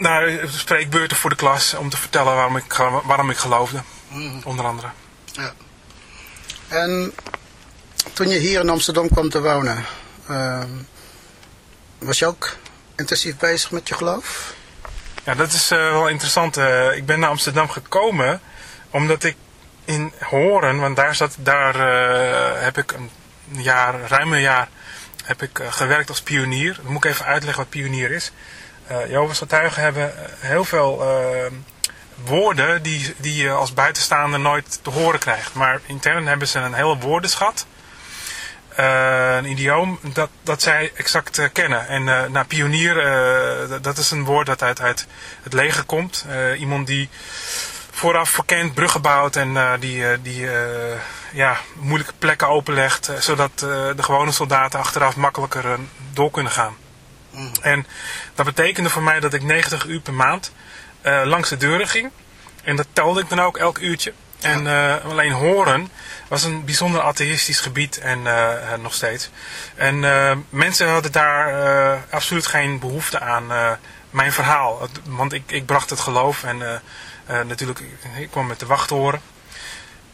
nou, spreekbeurten voor de klas om te vertellen waarom ik, waarom ik geloofde, mm. onder andere. Ja. En toen je hier in Amsterdam kwam te wonen, ehm, was je ook intensief bezig met je geloof? Ja, dat is uh, wel interessant. Uh, ik ben naar Amsterdam gekomen omdat ik in Horen, want daar, zat, daar uh, heb ik een jaar, ruim een jaar, heb ik gewerkt als pionier. Dan moet ik even uitleggen wat pionier is. Uh, getuigen hebben heel veel woorden die, die je als buitenstaander nooit te horen krijgt. Maar intern hebben ze een hele woordenschat. Uh, een idioom dat, dat zij exact kennen. En uh, pionier, dat is een woord dat uit, uit het leger komt. iemand die vooraf verkend bruggen bouwt en die, die ja, moeilijke plekken openlegt. zodat de gewone soldaten achteraf makkelijker door kunnen gaan. Mm. En dat betekende voor mij dat ik 90 uur per maand langs de deuren ging. En dat telde ik dan ook elk uurtje. En uh, alleen Horen was een bijzonder atheïstisch gebied en uh, nog steeds. En mensen hadden daar absoluut geen behoefte aan mijn verhaal. Want ik, ik bracht het geloof en natuurlijk, ik kwam met de wachthoren.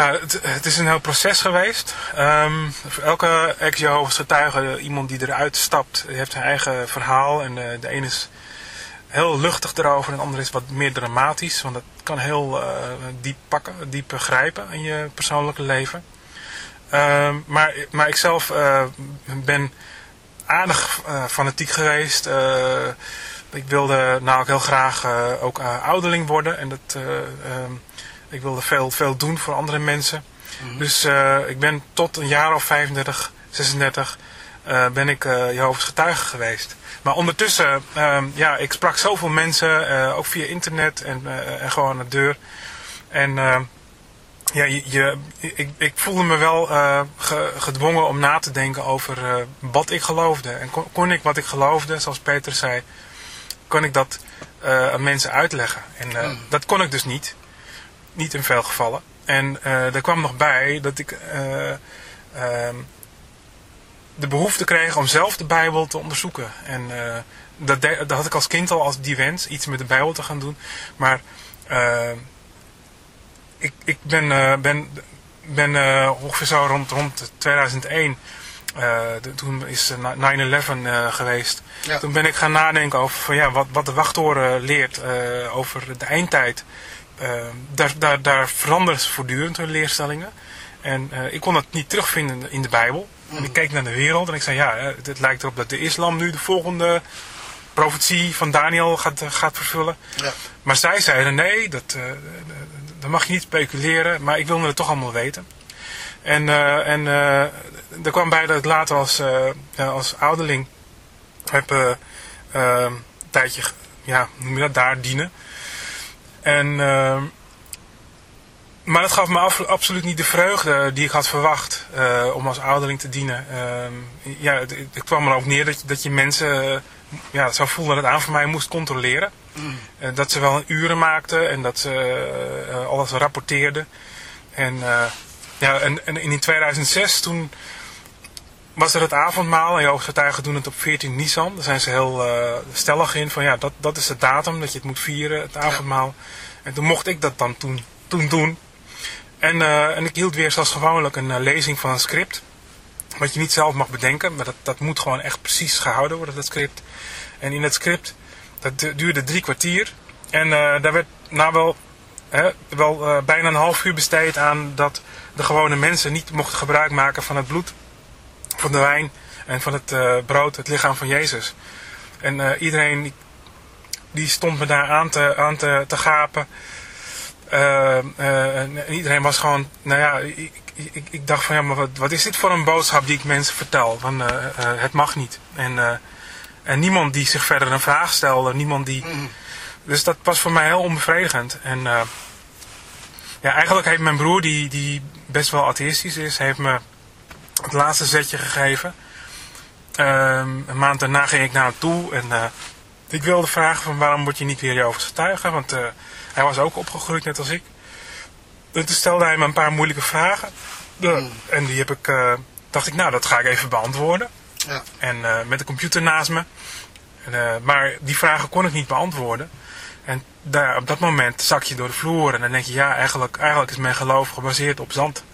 Nou, het, het, is een heel proces geweest. Um, voor elke ex-Jehovah's getuige, iemand die eruit stapt, heeft zijn eigen verhaal. En de, de ene is heel luchtig erover en de andere is wat meer dramatisch. Want dat kan heel uh, diep pakken, diep grijpen in je persoonlijke leven. Um, maar, maar ik zelf uh, ben aardig fanatiek geweest. ik wilde nou ook heel graag ook ouderling worden. En dat, ehm, ik wilde veel, veel doen voor andere mensen. Mhm. Dus ik ben tot een jaar of 35, 36 ben ik Jehovah's getuige geweest. Maar ondertussen, uh, ja, ik sprak zoveel mensen, uh, ook via internet en, uh, en gewoon aan de deur. En uh, ja, je, ik, ik voelde me wel ge, gedwongen om na te denken over wat ik geloofde. En kon, kon, ik wat ik geloofde, zoals Peter zei, kon ik dat aan mensen uitleggen. En hmm. dat kon ik dus niet. Niet in veel gevallen. En er kwam nog bij dat ik ehm, de behoefte kreeg om zelf de Bijbel te onderzoeken. En uh, dat, dat, had ik als kind al als die wens, iets met de Bijbel te gaan doen. Maar uh, ik, ik ben, uh, ben, ben ongeveer zo rond, rond 2001, de, toen is 9-11 geweest. Toen ben ik gaan nadenken over van, ja, wat, wat de wachttoren leert over de eindtijd. Daar, daar, daar veranderen ze voortdurend hun leerstellingen. En ik kon dat niet terugvinden in de Bijbel. En ik keek naar de wereld en ik zei, ja, het lijkt erop dat de islam nu de volgende profetie van Daniel gaat, eh, gaat vervullen. Ja. Maar zij zeiden, nee, dat, uh, dat mag je niet speculeren, maar ik wilde het toch allemaal weten. En, uh, en er kwam bij dat ik later als, als ouderling heb een tijdje, ja, noem je dat, daar dienen. En maar dat gaf me absoluut niet de vreugde die ik had verwacht uh, om als ouderling te dienen. Uh, ja, het, het, kwam er ook neer dat, dat je mensen uh, ja, zou voelen dat het aan voor mij moest controleren. Mm. Uh, dat ze wel uren maakten en dat ze alles rapporteerden. En, ja, en, en, in 2006 toen was er het avondmaal en jouw getuigen doen het op 14 Nisan. Daar zijn ze heel stellig in van ja, dat, dat is de datum dat je het moet vieren, het avondmaal. En toen mocht ik dat dan toen, toen doen. En, uh, en ik hield weer zoals gewoonlijk een uh, lezing van een script. Wat je niet zelf mag bedenken, maar dat, dat moet gewoon echt precies gehouden worden, dat script. En in het script, dat duurde drie kwartier. En daar werd nou wel, hè, wel bijna een half uur besteed aan dat de gewone mensen niet mochten gebruik maken van het bloed, van de wijn en van het brood, het lichaam van Jezus. En iedereen die stond me daar aan te, aan te, te gapen. Uh, en iedereen was gewoon, nou ja, ik, ik, ik dacht van ja, maar wat, wat, is dit voor een boodschap die ik mensen vertel? Van, uh, het mag niet. En, en niemand die zich verder een vraag stelde, niemand die... Mm. Dus dat was voor mij heel onbevredigend. En ja, eigenlijk heeft mijn broer, die, die best wel atheïstisch is, heeft me het laatste zetje gegeven. Ehm, een maand daarna ging ik naar hem toe en ik wilde vragen van waarom word je niet weer over getuigen? Want hij was ook opgegroeid net als ik. En toen stelde hij me een paar moeilijke vragen. Hmm. En die heb ik, uh, dacht ik, nou dat ga ik even beantwoorden. Ja. En met de computer naast me. En, maar die vragen kon ik niet beantwoorden. En daar, op dat moment zak je door de vloer en dan denk je, ja, eigenlijk, eigenlijk is mijn geloof gebaseerd op zand.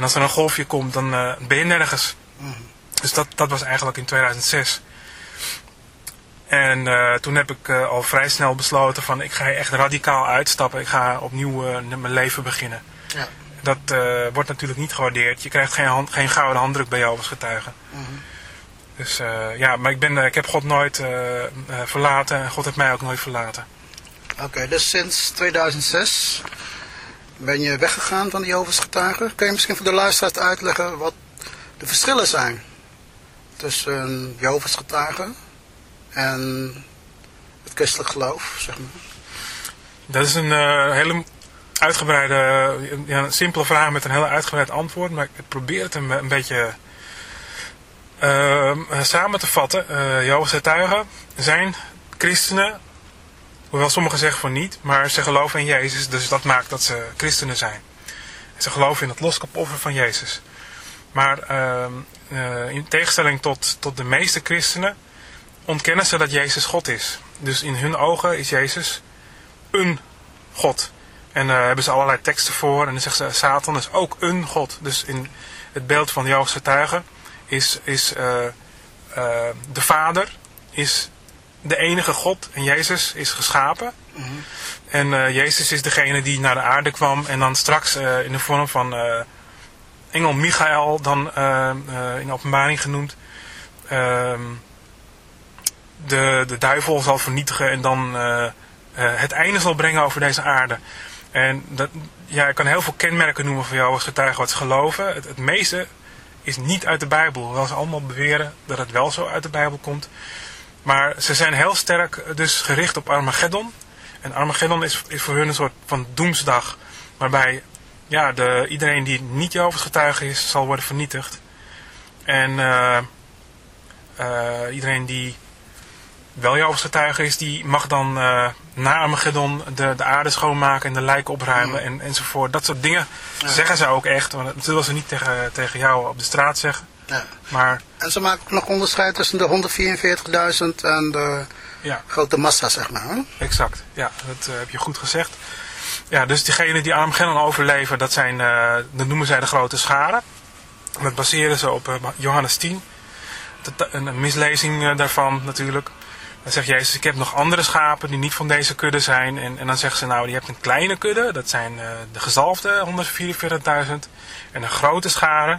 En als er een golfje komt, dan ben je nergens. Mm. Dus dat, dat was eigenlijk in 2006. En uh, toen heb ik uh, al vrij snel besloten van ik ga echt radicaal uitstappen. Ik ga opnieuw uh, mijn leven beginnen. Ja. Dat wordt natuurlijk niet gewaardeerd. Je krijgt geen, hand, geen gouden handdruk bij jou als getuige. Mm -hmm. Dus ja, maar ik, ben, ik heb God nooit verlaten en God heeft mij ook nooit verlaten. Oké, dus sinds 2006 ben je weggegaan van de Jehovah's getuigen. Kun je misschien voor de luisteraars uitleggen wat de verschillen zijn tussen Jehovah's getuigen en het christelijk geloof, zeg maar? Dat is een uh, hele uitgebreide, ja, simpele vraag met een heel uitgebreid antwoord. Maar ik probeer het een, beetje uh, samen te vatten. Uh, getuigen zijn christenen, hoewel sommigen zeggen van niet, maar ze geloven in Jezus, dus dat maakt dat ze christenen zijn. ze geloven in het loskapoffer van Jezus. Maar uh, in tegenstelling tot, tot de meeste christenen ontkennen ze dat Jezus God is. Dus in hun ogen is Jezus een God. En daar hebben ze allerlei teksten voor. En dan zeggen ze, Satan is ook een God. Dus in het beeld van Jehovah's getuigen is, is uh, uh, de Vader is de enige God. En Jezus is geschapen. Mm -hmm. En uh, Jezus is degene die naar de aarde kwam. En dan straks in de vorm van engel Michael, dan in openbaring genoemd ehm, de, de duivel zal vernietigen en dan eh, eh, het einde zal brengen over deze aarde. En dat, ja, ik kan heel veel kenmerken noemen van jou als getuige wat ze geloven. Het, het meeste is niet uit de Bijbel. Hoewel ze allemaal beweren dat het wel zo uit de Bijbel komt. Maar ze zijn heel sterk dus gericht op Armageddon. En Armageddon is, is voor hun een soort van doemsdag. Waarbij ja, de, iedereen die niet Jehovah's getuige is, zal worden vernietigd. En uh, uh, iedereen die wel Jehovah's getuige is, die mag dan uh, na Armageddon de, de aarde schoonmaken en de lijken opruimen en, enzovoort. Dat soort dingen zeggen ze ook echt. Want dat zullen ze niet tegen, tegen jou op de straat zeggen. Ja. Maar, En ze maken ook nog onderscheid tussen de 144.000 en de ja, grote massa, zeg maar. Hè? exact. Ja, dat eh, heb je goed gezegd. Ja, dus diegenen die Armageddon overleven, dat, zijn, eh, dat noemen zij de grote scharen. Dat baseren ze op eh, Johannes 10. Dat- Een, mislezing daarvan natuurlijk. Dan zegt Jezus, ik heb nog andere schapen die niet van deze kudde zijn. En, en dan zeggen ze, nou, je hebt een kleine kudde. Dat zijn de gezalfde 144.000. En een grote schare.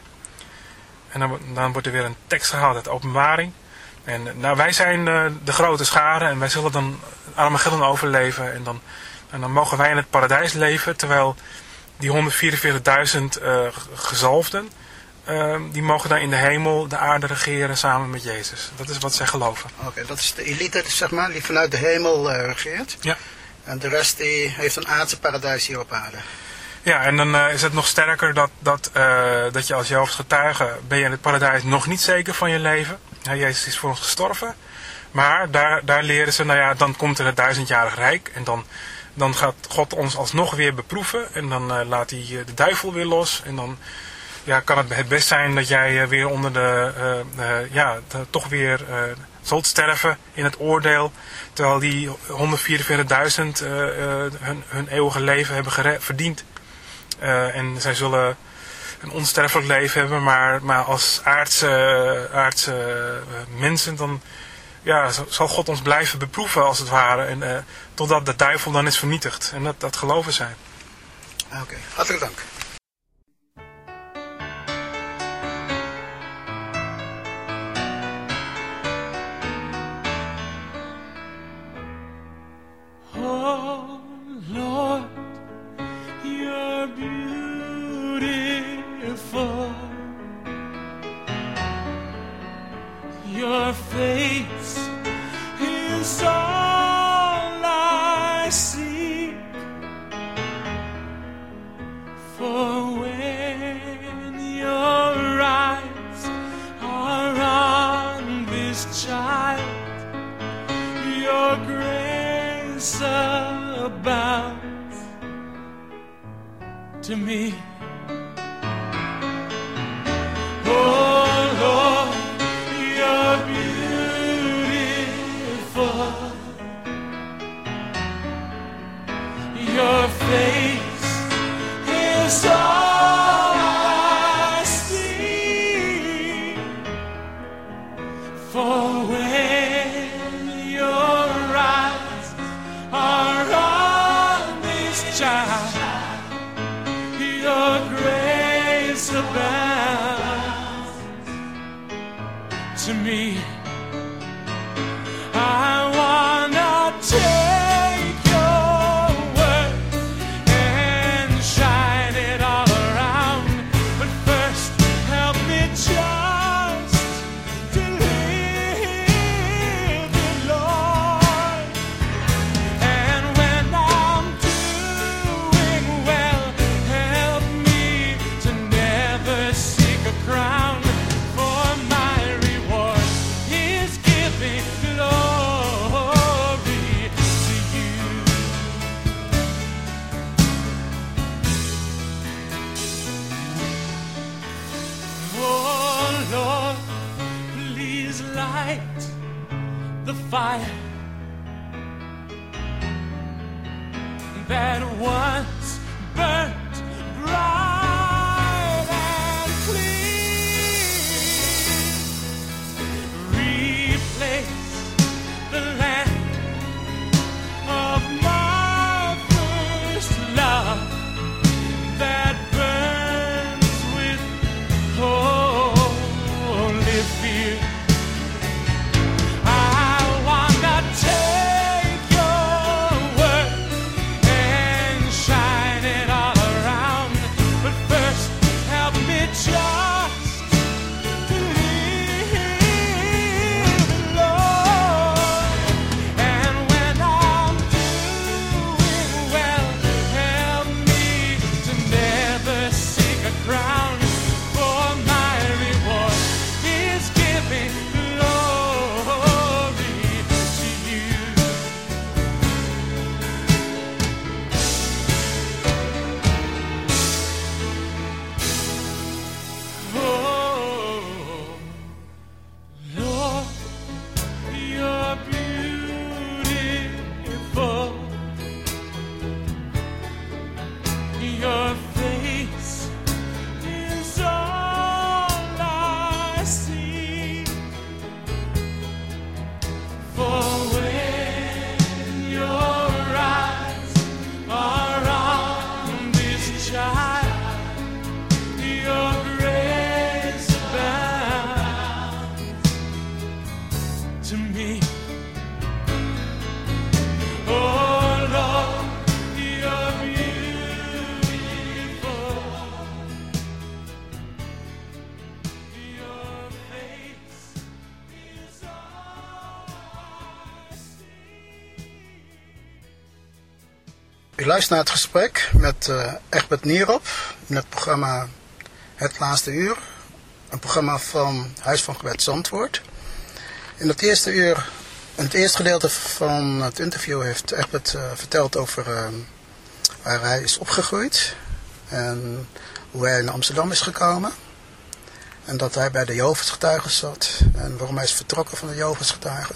En dan, wo- dan wordt er weer een tekst gehaald uit openbaring. En eh, nou, wij zijn eh, de grote schare en wij zullen dan Armageddon overleven. En dan, en dan mogen wij in het paradijs leven. Terwijl die 144.000 eh, gezalfden, die mogen dan in de hemel de aarde regeren samen met Jezus. Dat is wat zij geloven. Oké, dat is de elite, zeg maar, die vanuit de hemel eh, regeert. Ja. En de rest die heeft een aardse paradijs hier op aarde. Ja, en dan eh, is het nog sterker dat, dat, eh, dat je als Jehovah's getuige ben je in het paradijs nog niet zeker van je leven. Jezus is voor ons gestorven. Maar daar, daar leren ze, nou ja, dan komt er het duizendjarig rijk. En dan, dan gaat God ons alsnog weer beproeven. En dan eh, laat hij de duivel weer los. En dan ja, kan het het best zijn dat jij weer onder de, ja, toch weer zult sterven in het oordeel. Terwijl die 144.000 eh, eh, hun, hun eeuwige leven hebben verdiend. Eh, en zij zullen een onsterfelijk leven hebben, maar, maar als aardse, aardse eh, mensen, dan ja, zal God ons blijven beproeven als het ware. En, eh, totdat de duivel dan is vernietigd. En dat, dat geloven zij. Oké, hartelijk dank. For when your eyes are on this child, your grace abounds to me. Luistert naar het gesprek met eh Egbert Nierop in het programma Het Laatste Uur. Een programma van Huis van Gebed Zandvoort. In het eerste uur, in het eerste gedeelte van het interview heeft Egbert eh, verteld over eh, waar hij is opgegroeid. En hoe hij naar Amsterdam is gekomen. En dat hij bij de Jehovah's getuigen zat. En waarom hij is vertrokken van de Jehovah's getuigen.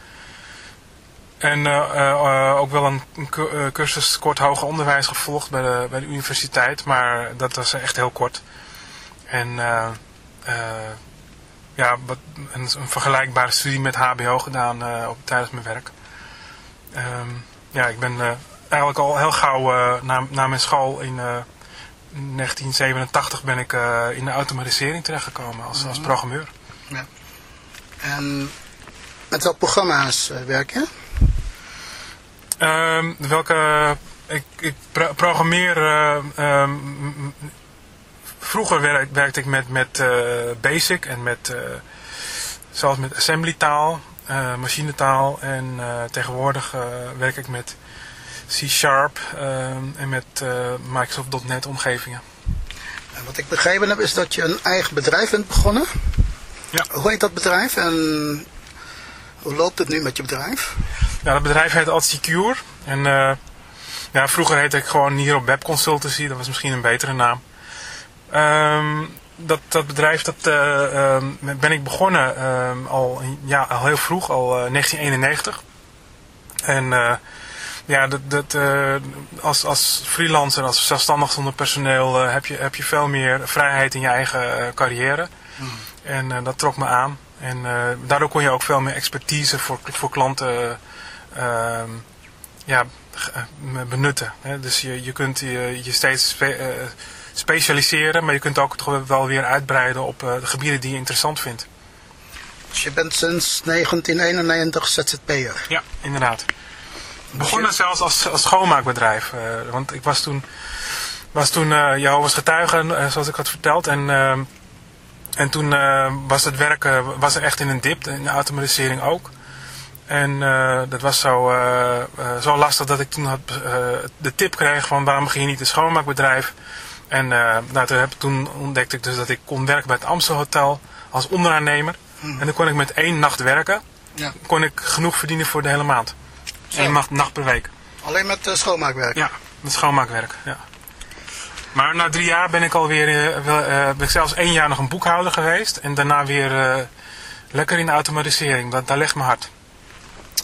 En eh, eh, eh, ook wel een, een cu- cursus kort hoger onderwijs gevolgd bij de, bij de universiteit, maar dat was echt heel kort. En ja, wat, een, een vergelijkbare studie met HBO gedaan op, tijdens mijn werk. Ehm, ja, ik ben eigenlijk al heel gauw na, na mijn school in eh, 1987 ben ik in de automatisering terechtgekomen als, als programmeur. En met welke programma's werk je? Ehm, welke, ik, ik pro- programmeer, eh, ehm, vroeger werk, werkte ik met, met eh, Basic en met, eh, zelfs met assembly taal, eh, machinetaal en tegenwoordig werk ik met C-Sharp ehm, en met Microsoft.NET omgevingen. En wat ik begrepen heb is dat je een eigen bedrijf bent begonnen. Ja. Hoe heet dat bedrijf en hoe loopt het nu met je bedrijf? Ja, dat bedrijf heet AdSecure. En eh, ja, vroeger heette ik gewoon hier op Web Consultancy. Dat was misschien een betere naam. Ehm, dat, dat bedrijf dat, eh, ehm, ben ik begonnen ehm, al, ja, al heel vroeg, al eh, 1991. En eh, ja, dat, dat, als, als freelancer, als zelfstandig zonder personeel, heb, je, heb je veel meer vrijheid in je eigen carrière. En eh, dat trok me aan. En eh, daardoor kon je ook veel meer expertise voor, voor klanten ehm, ja, eh, benutten. Hè. Dus je, je kunt je, je steeds spe- eh, specialiseren, maar je kunt ook toch wel weer uitbreiden op de gebieden die je interessant vindt. Dus je bent sinds 1991 ZZP'er. Ja, inderdaad. Begonnen zelfs als, als schoonmaakbedrijf. want ik was toen, was toen eh Jehovah's getuige, zoals ik had verteld. En, eh, en toen eh, was het werken was er echt in een dip, in de automatisering ook. En eh, dat was zo, eh, eh, zo lastig dat ik toen had, eh, de tip kreeg van waarom begin je niet een schoonmaakbedrijf. En eh, nou, toen, heb, toen ontdekte ik dus dat ik kon werken bij het Amstel Hotel als onderaannemer. En dan kon ik met één nacht werken Ja. kon ik genoeg verdienen voor de hele maand. Eén nacht, nacht per week. Alleen met eh, schoonmaakwerk? Ja, met schoonmaakwerk. Ja. Maar na drie jaar ben ik alweer, eh, eh, ben ik zelfs één jaar nog een boekhouder geweest. En daarna weer eh, lekker in de automatisering. Dat, daar ligt mijn hart.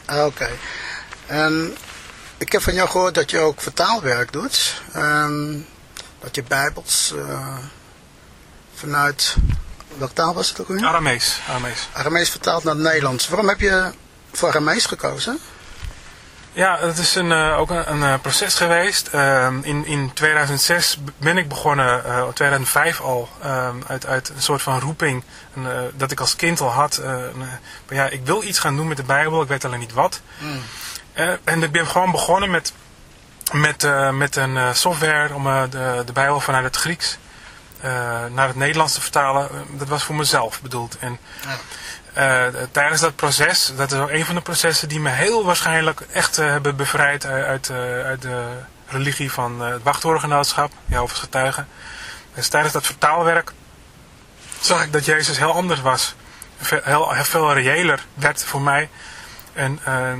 Ah, Oké. En ik heb van jou gehoord dat je ook vertaalwerk doet. Ehm, dat je bijbels vanuit, welke taal was het ook weer? Aramees. Aramees. Aramees vertaald naar het Nederlands. Waarom heb je voor Aramees gekozen? Ja, het is een, eh, ook een, een eh, proces geweest. Ehm, in, in 2006 ben ik begonnen, eh, in 2005 al, ehm, uit, uit een soort van roeping een, dat ik als kind al had. maar ja, ik wil iets gaan doen met de Bijbel, ik weet alleen niet wat. Eh, en ik ben gewoon begonnen met, met, met een software om de, de Bijbel vanuit het Grieks naar het Nederlands te vertalen. Dat was voor mezelf bedoeld. En eh, tijdens dat proces, dat is ook een van de processen die me heel waarschijnlijk echt eh, hebben bevrijd uit, eh, uit de religie van het wachtwoordgenootschap, Jehovah's getuigen. Dus tijdens dat vertaalwerk zag ik dat Jezus heel anders was. Heel, heel veel reëler werd voor mij. En, ehm,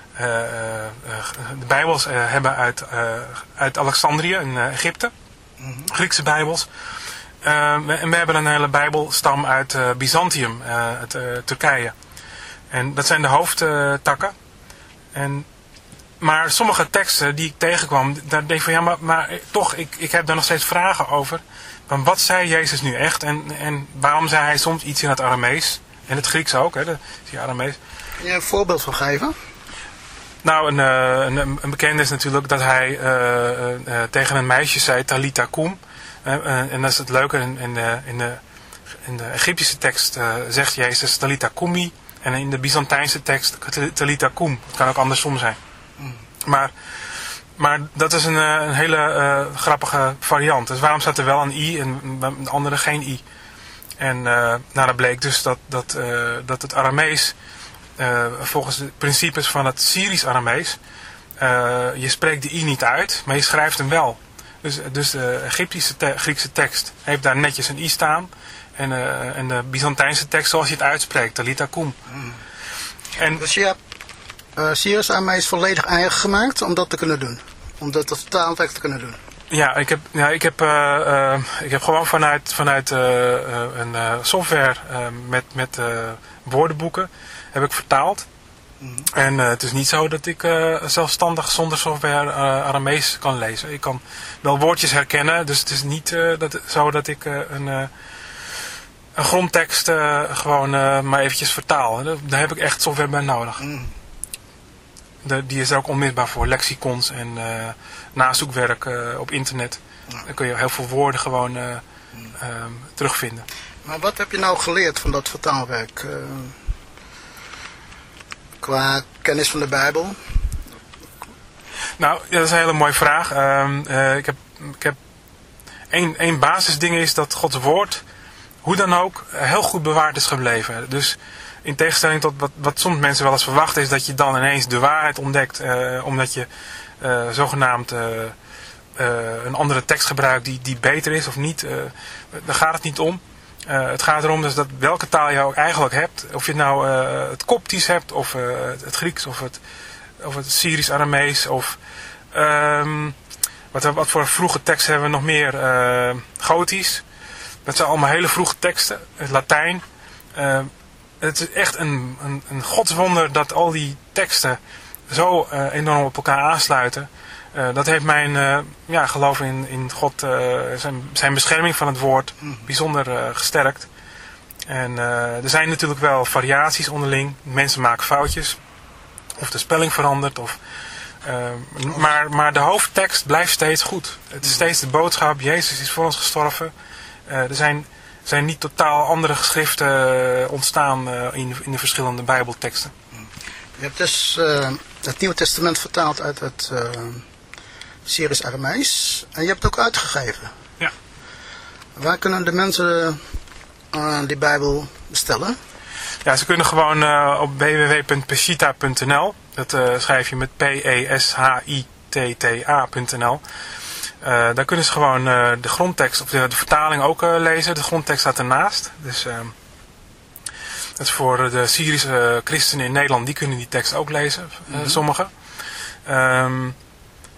de Bijbels eh, hebben uit, eh, uit Alexandrië in eh, Egypte, Griekse Bijbels. Eh, we- en we hebben een hele Bijbelstam uit eh, Byzantium, eh, uit eh, Turkije. En dat zijn de hoofdtakken. En maar sommige teksten die ik tegenkwam, daar denk ik van ja, maar, maar toch, ik, ik heb daar nog steeds vragen over. Van wat zei Jezus nu echt en, en waarom zei hij soms iets in het Aramees? En het Grieks ook, hè, is die Aramees. Kun je een voorbeeld van geven? Nou, een, eh, een, een bekende is natuurlijk dat hij eh, eh, tegen een meisje zei, Talita kum. En dat is het leuke, in, in, de, in, de, in de Egyptische tekst zegt Jezus Talita kumi. En in de Byzantijnse tekst Talita kum. Het kan ook andersom zijn. Maar, maar dat is een, een hele grappige variant. Dus waarom staat er wel een i en de andere geen i? En nou, dat bleek dus dat, dat, dat het Aramees, volgens de principes van het Syrisch-Aramees, eh, je spreekt de i niet uit, maar je schrijft hem wel. Dus, dus de Egyptische te- Griekse tekst heeft daar netjes een i staan. En, eh, en de Byzantijnse tekst zoals je het uitspreekt, Talita kum. En Dus je hebt uh, mij is volledig eigen gemaakt om dat te kunnen doen. Om dat als te kunnen doen. Ja, ik heb, ja, ik heb, eh, eh, ik heb gewoon vanuit, vanuit eh, eh, een eh, software eh, met, met eh, woordenboeken heb ik vertaald. En eh, het is niet zo dat ik eh, zelfstandig zonder software eh, Aramees kan lezen. Ik kan wel woordjes herkennen, dus het is niet dat, zo dat ik een, een grondtekst gewoon maar eventjes vertaal. Daar, heb ik echt software bij nodig. De, die is er ook onmisbaar voor, lexicons en nazoekwerk op internet. Dan kun je heel veel woorden gewoon eh, ehm, terugvinden. Maar wat heb je nou geleerd van dat vertaalwerk? Qua kennis van de Bijbel? Nou, ja, dat is een hele mooie vraag. Ehm, eh, ik heb, ik heb één, één basisding is dat Gods woord, hoe dan ook, heel goed bewaard is gebleven. Dus in tegenstelling tot wat, wat soms mensen wel eens verwachten, is dat je dan ineens de waarheid ontdekt, eh, omdat je eh, zogenaamd een andere tekst gebruikt die, die beter is of niet. daar gaat het niet om. Eh, het gaat erom dus dat welke taal je ook eigenlijk hebt, of je nou eh, het Koptisch hebt, of eh, het, Grieks, of het, of het Syrisch-Aramees, of ehm, wat, wat voor vroege teksten hebben we nog meer? Gotisch. Dat zijn allemaal hele vroege teksten. Het Latijn. Het is echt een, een, een godswonder dat al die teksten zo enorm op elkaar aansluiten. Eh, dat heeft mijn eh, ja, geloof in, in God, eh, zijn, zijn bescherming van het woord, bijzonder eh, gesterkt. En er zijn natuurlijk wel variaties onderling. Mensen maken foutjes. Of de spelling verandert. Of, maar, maar de hoofdtekst blijft steeds goed. Het is steeds de boodschap, Jezus is voor ons gestorven. Er zijn, zijn niet totaal andere geschriften ontstaan in, in de verschillende bijbelteksten. Je hebt dus het Nieuwe Testament vertaald uit het Syrisch Aramees. En je hebt het ook uitgegeven. Ja. Waar kunnen de mensen eh, die Bijbel bestellen? Ja, ze kunnen gewoon eh, op www.pesita.nl. Dat eh, schrijf je met P-E-S-H-I-T-T-A.nl. Daar kunnen ze gewoon de grondtekst of de, de vertaling ook lezen. De grondtekst staat ernaast. Dus ehm, dat is voor de Syrische christenen in Nederland, die kunnen die tekst ook lezen. eh, Sommigen. Ehm,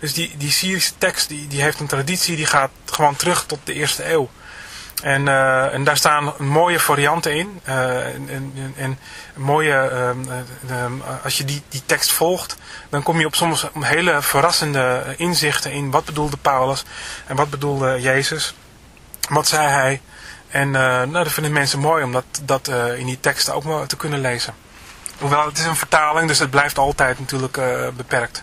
Dus die, die Syrische tekst die, die heeft een traditie die gaat gewoon terug tot de eerste eeuw. En, eh, en daar staan mooie varianten in. eh, en, en, en mooie, ehm, eh, ehm, als je die, die tekst volgt, dan kom je op soms hele verrassende inzichten in wat bedoelde Paulus en wat bedoelde Jezus. Wat zei hij? En nou, dat vinden mensen mooi om dat, in die teksten ook maar te kunnen lezen. Hoewel het is een vertaling, dus het blijft altijd natuurlijk beperkt.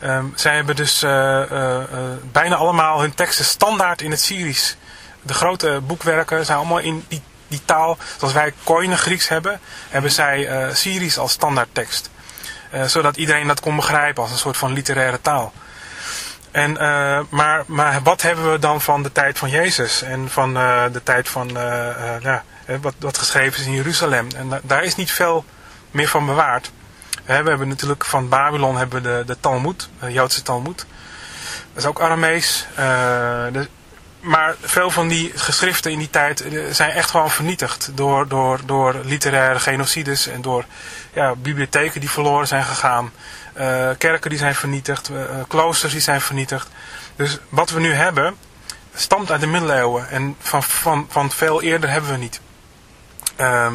Ehm, zij hebben dus eh, eh, eh, bijna allemaal hun teksten standaard in het Syrisch. De grote boekwerken zijn allemaal in die, die taal. Zoals wij Koine Grieks hebben, hebben zij Syrisch als standaardtekst. Zodat iedereen dat kon begrijpen als een soort van literaire taal. En, maar, maar wat hebben we dan van de tijd van Jezus en van de tijd van ja, wat, wat geschreven is in Jeruzalem? En da- daar is niet veel meer van bewaard. We hebben natuurlijk van Babylon hebben de, de Talmud, de Joodse Talmud. Dat is ook Aramees. Eh, de- maar veel van die geschriften in die tijd eh, zijn echt gewoon vernietigd door, door, door literaire genocides en door ja, bibliotheken die verloren zijn gegaan. eh, kerken die zijn vernietigd, kloosters die zijn vernietigd. Dus wat we nu hebben stamt uit de middeleeuwen en van, van, van veel eerder hebben we niet. Ehm,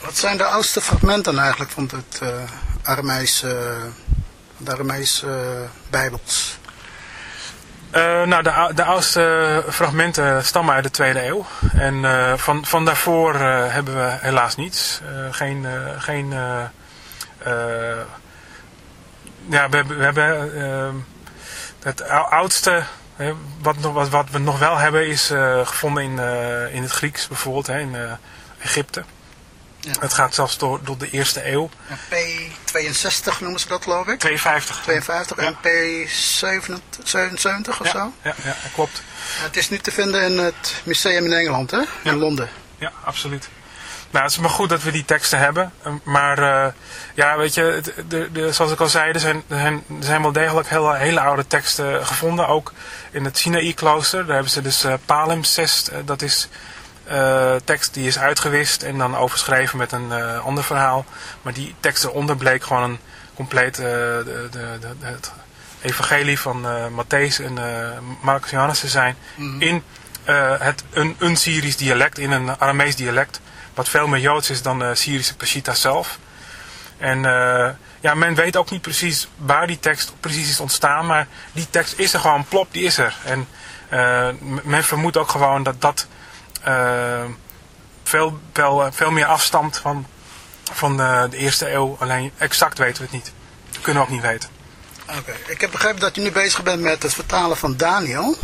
Wat zijn de oudste fragmenten eigenlijk van het eh, de Bijbels? Eh, nou, de, de oudste fragmenten stammen uit de tweede eeuw. En eh, van, van daarvoor hebben we helaas niets. Geen. geen ja, we we hebben het ou- oudste. wat, wat, wat we nog wel hebben is gevonden in, in het Grieks bijvoorbeeld, hè, in Egypte. Ja. Het gaat zelfs door, door de eerste eeuw. En P62 noemen ze dat geloof ik? 52. 52 en P77 of Ja, zo? ja, ja, klopt. Het is nu te vinden in het museum in Engeland, hè? In. Londen. Ja, absoluut. Nou, het is maar goed dat we die teksten hebben. Eh, Maar eh, ja, weet je, het- de, de, zoals ik al zei, er zijn, er zijn, er zijn wel degelijk hele, hele oude teksten gevonden. Ook in het Sinaï-klooster. Daar hebben ze dus palimpsest. eh, dat is eh, tekst die is uitgewist en dan overschreven met een eh, ander verhaal. Maar die tekst eronder bleek gewoon een compleet eh, de, de, de, het evangelie van Matthäus en Marcus Johannes te zijn. In eh, het, een, een Syrisch dialect, in een Aramees dialect. Wat veel meer Joods is dan de Syrische Peshitta zelf. En ja, men weet ook niet precies waar die tekst precies is ontstaan. Maar die tekst is er gewoon, plop, die is er. En men vermoedt ook gewoon dat dat eh, veel, veel, eh, veel meer afstamt van, van de, de eerste eeuw. Alleen exact weten we het niet. Dat kunnen we ook niet weten. Oké. Ik heb begrepen dat je nu bezig bent met het vertalen van Daniel.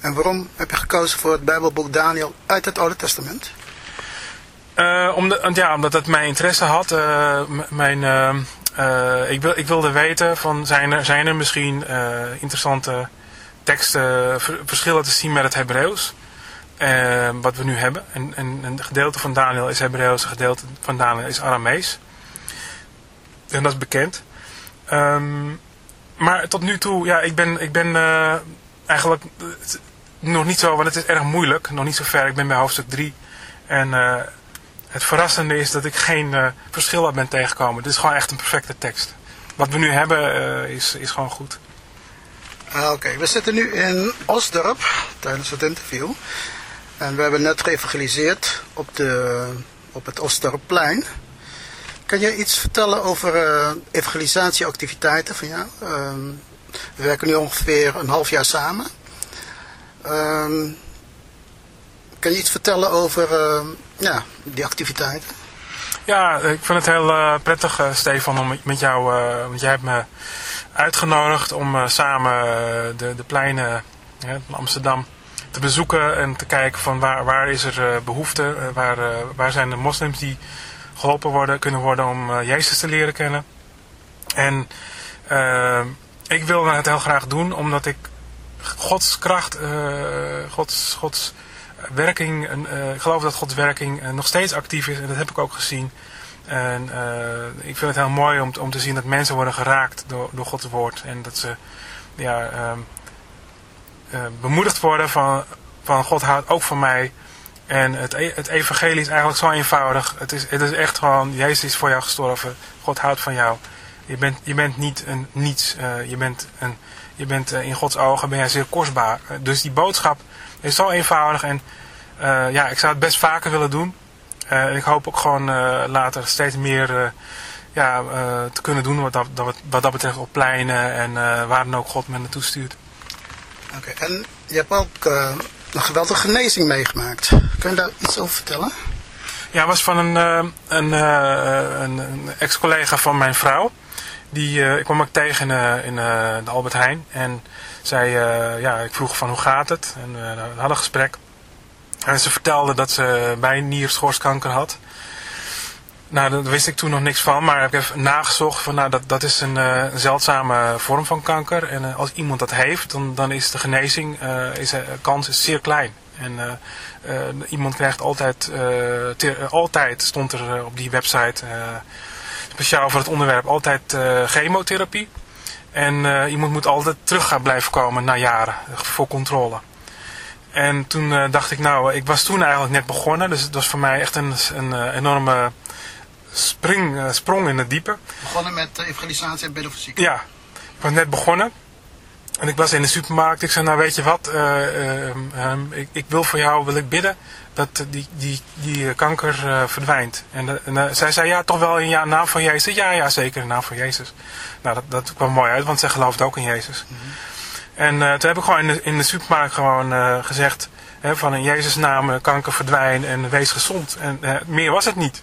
En waarom heb je gekozen voor het Bijbelboek Daniel uit het Oude Testament? Eh, omdat, ja, omdat het mijn interesse had. eh, mijn, eh, eh, ik, wil, ik wilde weten, van, zijn, er, zijn er misschien eh, interessante teksten, ver- verschillen te zien met het Hebreeuws? Eh, wat we nu hebben. En, en een gedeelte van Daniel is Hebreeuws, een gedeelte van Daniel is Aramees. En dat is bekend. Ehm, maar tot nu toe, ja, ik ben, ik ben eh, eigenlijk nog niet zo, want het is erg moeilijk. Nog niet zo ver. Ik ben bij hoofdstuk 3. En eh, het verrassende is dat ik geen eh, verschil heb ben tegengekomen. Het is gewoon echt een perfecte tekst. Wat we nu hebben is, is gewoon goed. Ah, Oké, we zitten nu in Osdorp tijdens het interview. En we hebben net geëvangeliseerd op, de, op het Osdorpplein. Kan jij iets vertellen over eh, evangelisatieactiviteiten van jou? Ehm, we werken nu ongeveer een half jaar samen. Ehm, kan je iets vertellen over eh, ja, die activiteiten. Ja, ik vind het heel eh, prettig, Stefan, om met jou, want jij hebt me uitgenodigd om samen de, de pleinen van Amsterdam te bezoeken en te kijken van waar, waar is er eh, behoefte, eh, waar, eh, waar zijn de moslims die geholpen worden, kunnen worden om Jezus te leren kennen. En ik wil het heel graag doen omdat ik Gods kracht, Gods, Gods werking, en, geloof dat Gods werking nog steeds actief is en dat heb ik ook gezien. En ik vind het heel mooi om, om te zien dat mensen worden geraakt door, door Gods woord. En dat ze ja, ehm, eh, bemoedigd worden van, van God houdt ook van mij. En het, e- het evangelie is eigenlijk zo eenvoudig. Het is, het is echt gewoon, Jezus is voor jou gestorven. God houdt van jou. Je bent, je bent niet een niets. eh, je bent, een, je bent eh, in Gods ogen ben jij zeer kostbaar. Eh, dus die boodschap is zo eenvoudig. En eh, ja, ik zou het best vaker willen doen. Eh, en ik hoop ook gewoon eh, later steeds meer eh, ja, eh, te kunnen doen wat dat, dat- wat dat betreft op pleinen en eh, waar dan ook God me naartoe stuurt. Oké, en je hebt ook eh, een geweldige genezing meegemaakt. Kun je daar iets over vertellen? Ja, was van een, eh, een, eh, een, een ex-collega van mijn vrouw. Die, ik kwam ook tegen in, de Albert Heijn. En zij, ja, ik vroeg van hoe gaat het? En we hadden een gesprek. En ze vertelde dat ze bijnierschoorskanker had. Nou, daar wist ik toen nog niks van, maar ik heb even nagezocht van, nou, dat, dat is een, eh, zeldzame vorm van kanker. En eh, als iemand dat heeft, dan, dan is de genezing, eh, is, de kans is zeer klein. En iemand krijgt altijd, altijd stond er op die website, speciaal voor het onderwerp, altijd chemotherapie. En iemand moet altijd terug gaan blijven komen na jaren, voor controle. En toen dacht ik, nou, ik was toen eigenlijk net begonnen. Dus het was voor mij echt een, een enorme spring, eh, sprong in het diepe. Begonnen met eh, evangelisatie en zieken. Ja, ik was net begonnen. En ik was in de supermarkt. Ik zei, nou weet je wat, eh, ehm, ik, ik wil voor jou wil ik bidden dat die, die, die kanker verdwijnt. En, en zij zei, ja, toch wel in ja, naam van Jezus. Ja, ja, zeker in naam van Jezus. Nou, dat, dat kwam mooi uit, want zij geloofde ook in Jezus. En eh, toen heb ik gewoon in de, in de supermarkt gewoon gezegd, hè, van in Jezus naam kanker verdwijnt en wees gezond. En meer was het niet.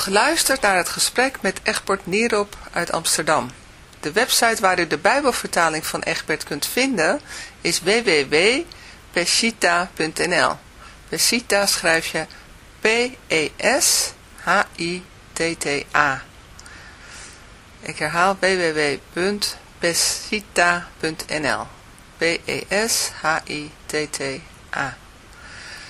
Geluisterd naar het gesprek met Egbert Nierop uit Amsterdam. De website waar u de Bijbelvertaling van Egbert kunt vinden is www.pesita.nl. Pesita schrijf je P-E-S-H-I-T-T-A. Ik herhaal www.pesita.nl. P-E-S-H-I-T-T-A.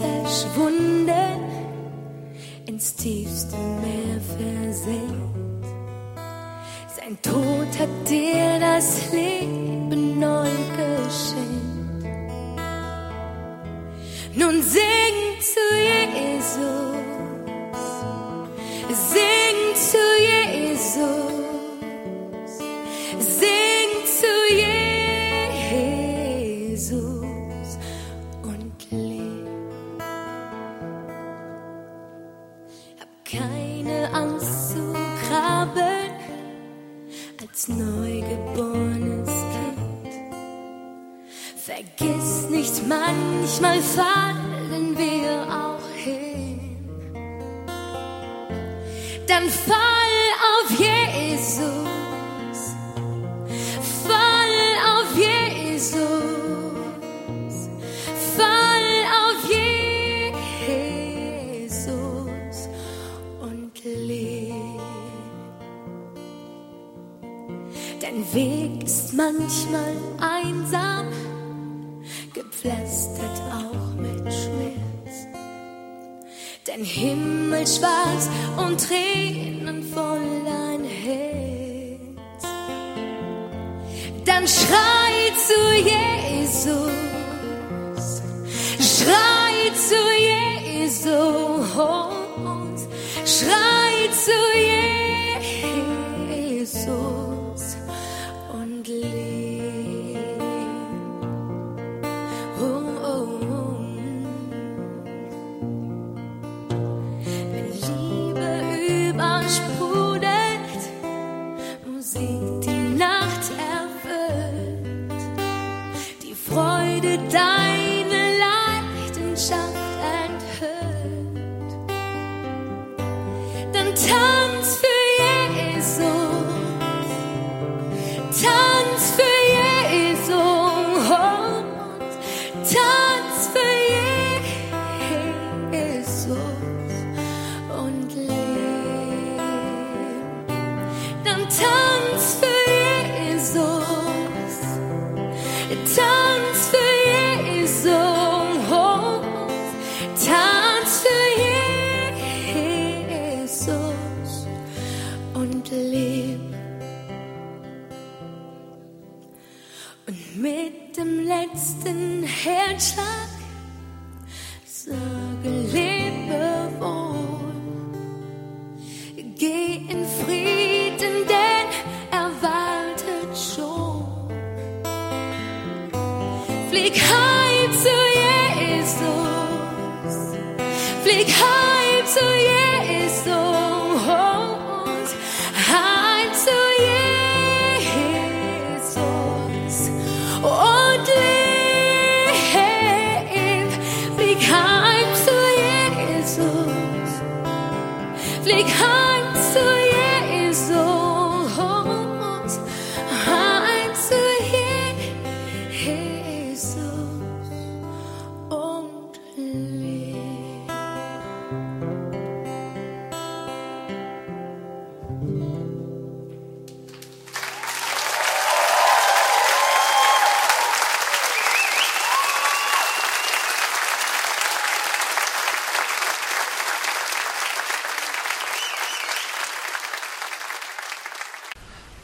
Verschwunden, ins tiefste Meer versenkt. Sein Tod hat dir das Leben neu geschenkt. Nun sing zu Jesus,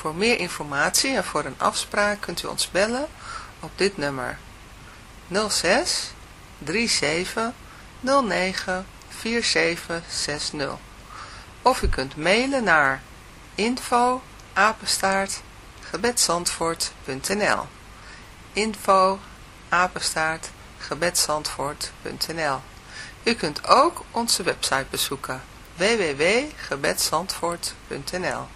Voor meer informatie en voor een afspraak kunt u ons bellen op dit nummer. 06 37 09 4760. Of u kunt mailen naar info apenstaart gebedsandvoort.nl info U kunt ook onze website bezoeken www.gebedsandvoort.nl